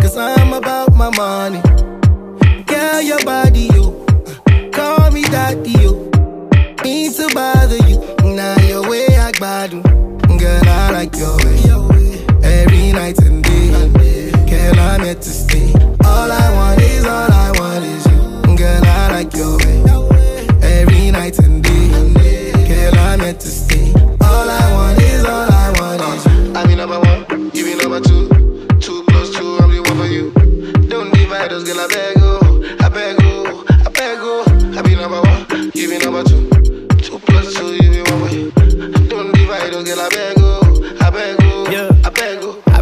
Cause I'm about my money. girl. your body, you Call me daddy, You Need to bother you. Now nah, your way, I bad, Girl, I like your way. Every night and day. Girl, I'm here to stay. Girl, I beg you. I beg you, I beg you. I be number one, you be number two. Two plus two, you be one you. Don't divide us, girl, I beg you.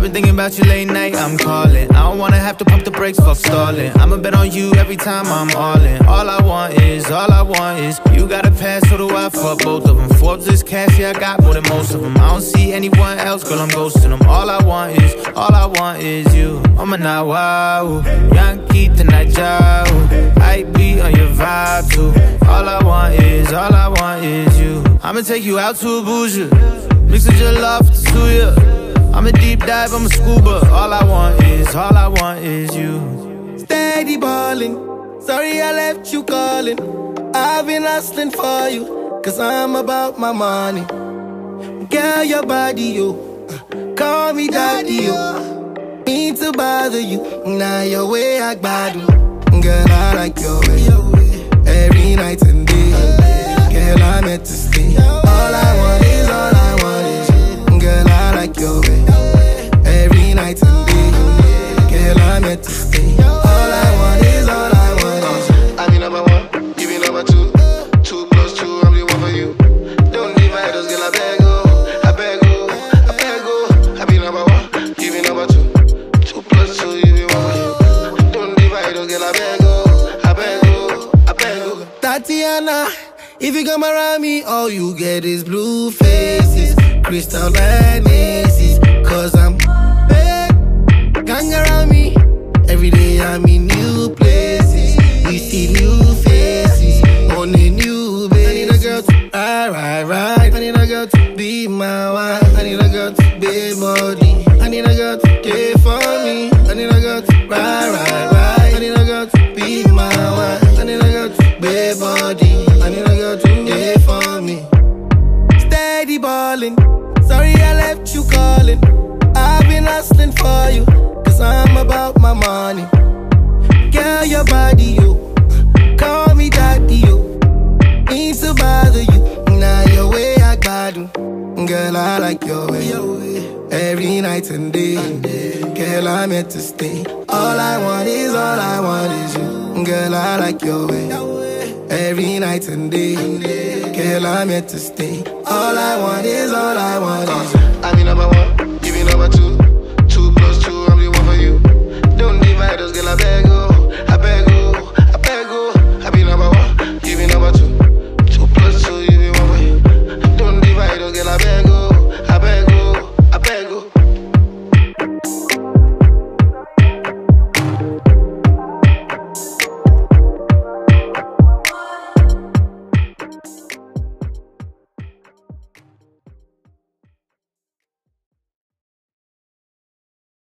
I've been thinking about you late night, I'm calling. I don't wanna have to pump the brakes, fuck stalling. I'ma bet on you every time I'm all in. All I want is, all I want is, you got a pass, so do I, fuck both of them. Forbes is cash, yeah, I got more than most of them. I don't see anyone else, girl, I'm ghosting them. All I want is, all I want is you. I'm a now wow, Yankee tonight, Jow. I be on your vibe too. All I want is, all I want is you. I'ma take you out to a bougie. Mix the jollof with the suya. I'm a deep dive, I'm a scuba. All I want is, all I want is you. Steady balling. Sorry I left you calling. I've been hustling for you. Cause I'm about my money. Girl, your body, yo. uh, Call me daddy, yo. Need to bother you. Now your way I badu. Girl, I like your way. Every night and day. Girl, to stay. Tatiana, if you come around me, all you get is blue faces, crystal and. Cause I'm bad. Gang around me, every day I'm in new places. We see new faces on a new base. I need a girl to ride, ride, ride. I need a girl to be my wife. I need a girl to be body. I need a girl to care for me. I need a girl to ride, ride, be body. I need a girl to care for me. Steady balling. Sorry I left you calling. I've been hustling for you. Cause I'm about my money. Girl, your body, yo. Call me daddy, yo. Need to bother you. Now your way I badu. Girl, I like your way. Every night and day. Girl, I'm here to stay. All I want is, all I want is you. Girl, I like your way. Every night and day. Girl, I'm here to stay. All I want is, all I want is you. I be number one, you be number two.